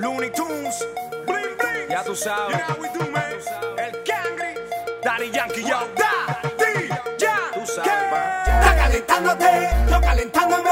Looney Tunes, bling bling. Ya tú sabes. You know we do, man. El Cangri, Daddy Yankee, yo, Daddy, ya. Tú sabes. Está calentándote, yo calentándome.